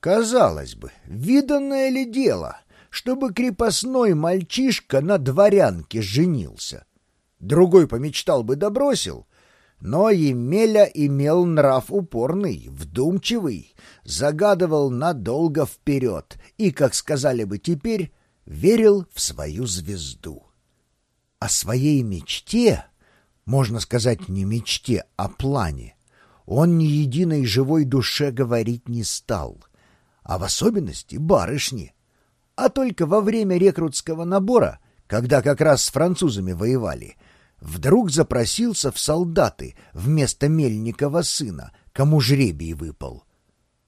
Казалось бы, виданное ли дело, чтобы крепостной мальчишка на дворянке женился? Другой помечтал бы добросил, но Емеля имел нрав упорный, вдумчивый, загадывал надолго вперед и, как сказали бы теперь, верил в свою звезду. О своей мечте, можно сказать, не мечте, а плане, он ни единой живой душе говорить не стал, а в особенности барышни. А только во время рекрутского набора, когда как раз с французами воевали, вдруг запросился в солдаты вместо Мельникова сына, кому жребий выпал.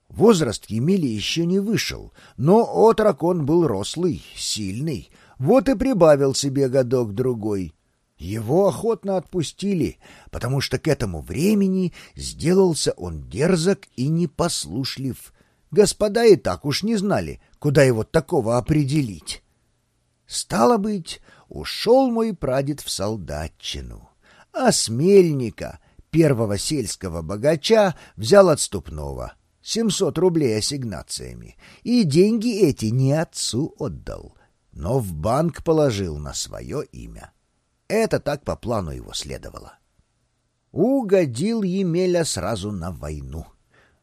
Возраст Емели еще не вышел, но отрок он был рослый, сильный, вот и прибавил себе годок-другой. Его охотно отпустили, потому что к этому времени сделался он дерзок и непослушлив. Господа и так уж не знали, куда его такого определить. Стало быть, ушел мой прадед в солдатчину, а смельника, первого сельского богача, взял отступного, семьсот рублей ассигнациями, и деньги эти не отцу отдал, но в банк положил на свое имя. Это так по плану его следовало. Угодил Емеля сразу на войну,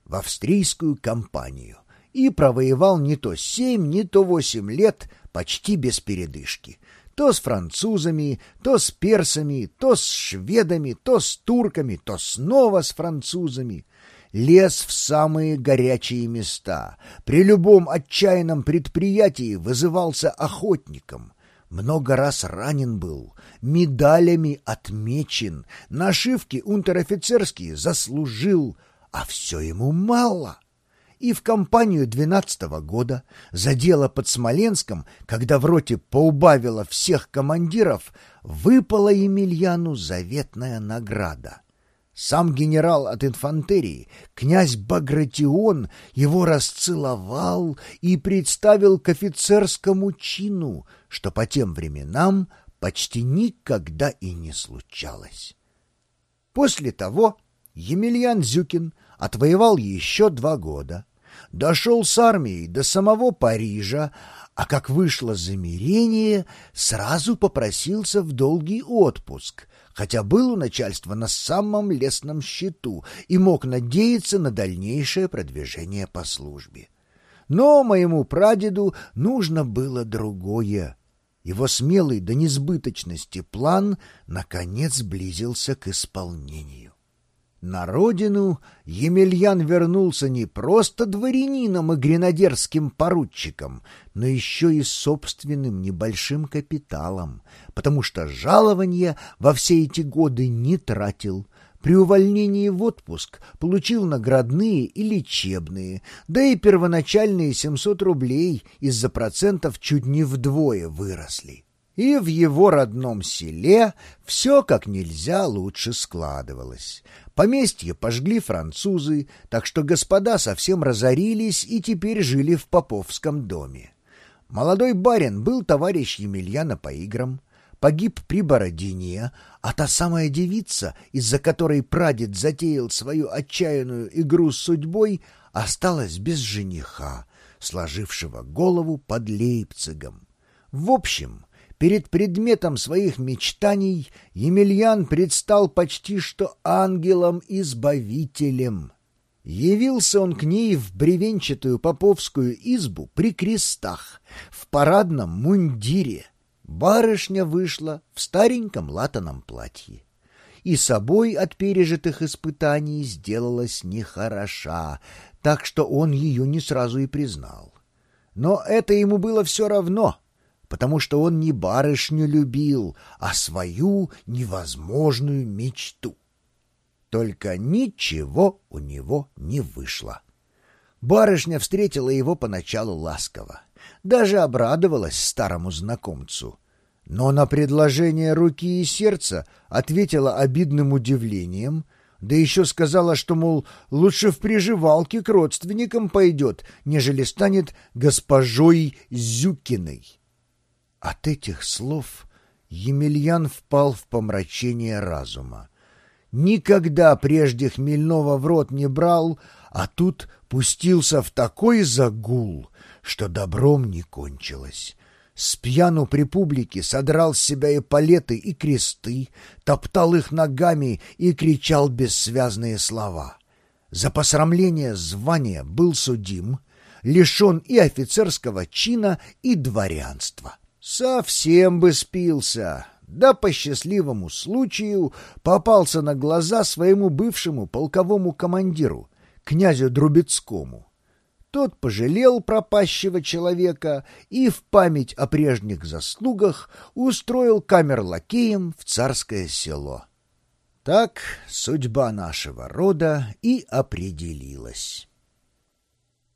в австрийскую кампанию, и провоевал не то семь, не то восемь лет почти без передышки. То с французами, то с персами, то с шведами, то с турками, то снова с французами. Лез в самые горячие места. При любом отчаянном предприятии вызывался охотником. Много раз ранен был, медалями отмечен, нашивки унтер-офицерские заслужил, а все ему мало и в кампанию двенадцатого года за дело под Смоленском, когда в роте поубавило всех командиров, выпала Емельяну заветная награда. Сам генерал от инфантерии, князь Багратион, его расцеловал и представил к офицерскому чину, что по тем временам почти никогда и не случалось. После того Емельян Зюкин отвоевал еще два года, дошел с армией до самого Парижа, а как вышло замирение, сразу попросился в долгий отпуск, хотя был у начальства на самом лесном счету и мог надеяться на дальнейшее продвижение по службе. Но моему прадеду нужно было другое. Его смелый до несбыточности план наконец близился к исполнению. На родину Емельян вернулся не просто дворянином и гренадерским поручиком, но еще и собственным небольшим капиталом, потому что жалования во все эти годы не тратил. При увольнении в отпуск получил наградные и лечебные, да и первоначальные 700 рублей из-за процентов чуть не вдвое выросли и в его родном селе все как нельзя лучше складывалось. Поместье пожгли французы, так что господа совсем разорились и теперь жили в Поповском доме. Молодой барин был товарищ Емельяна по играм, погиб при Бородине, а та самая девица, из-за которой прадед затеял свою отчаянную игру с судьбой, осталась без жениха, сложившего голову под Лейпцигом. В общем, Перед предметом своих мечтаний Емельян предстал почти что ангелом-избавителем. Явился он к ней в бревенчатую поповскую избу при крестах, в парадном мундире. Барышня вышла в стареньком латаном платье. И собой от пережитых испытаний сделалась нехороша, так что он ее не сразу и признал. Но это ему было все равно — потому что он не барышню любил, а свою невозможную мечту. Только ничего у него не вышло. Барышня встретила его поначалу ласково, даже обрадовалась старому знакомцу. Но на предложение руки и сердца ответила обидным удивлением, да еще сказала, что, мол, лучше в приживалке к родственникам пойдет, нежели станет госпожой Зюкиной. От этих слов Емельян впал в помрачение разума. Никогда прежде хмельного в рот не брал, а тут пустился в такой загул, что добром не кончилось. С пьяну при публике содрал с себя и палеты, и кресты, топтал их ногами и кричал бессвязные слова. За посрамление звания был судим, лишен и офицерского чина, и дворянства. Совсем бы спился, да по счастливому случаю попался на глаза своему бывшему полковому командиру, князю Друбецкому. Тот пожалел пропащего человека и в память о прежних заслугах устроил камер-лакеем в царское село. Так судьба нашего рода и определилась.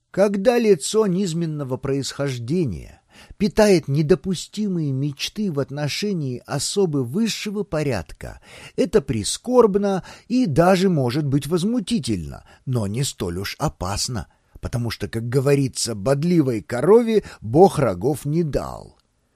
Когда лицо низменного происхождения питает недопустимые мечты в отношении особы высшего порядка, это прискорбно и даже может быть возмутительно, но не столь уж опасно, потому что, как говорится, бодливой корове Бог рогов не дал.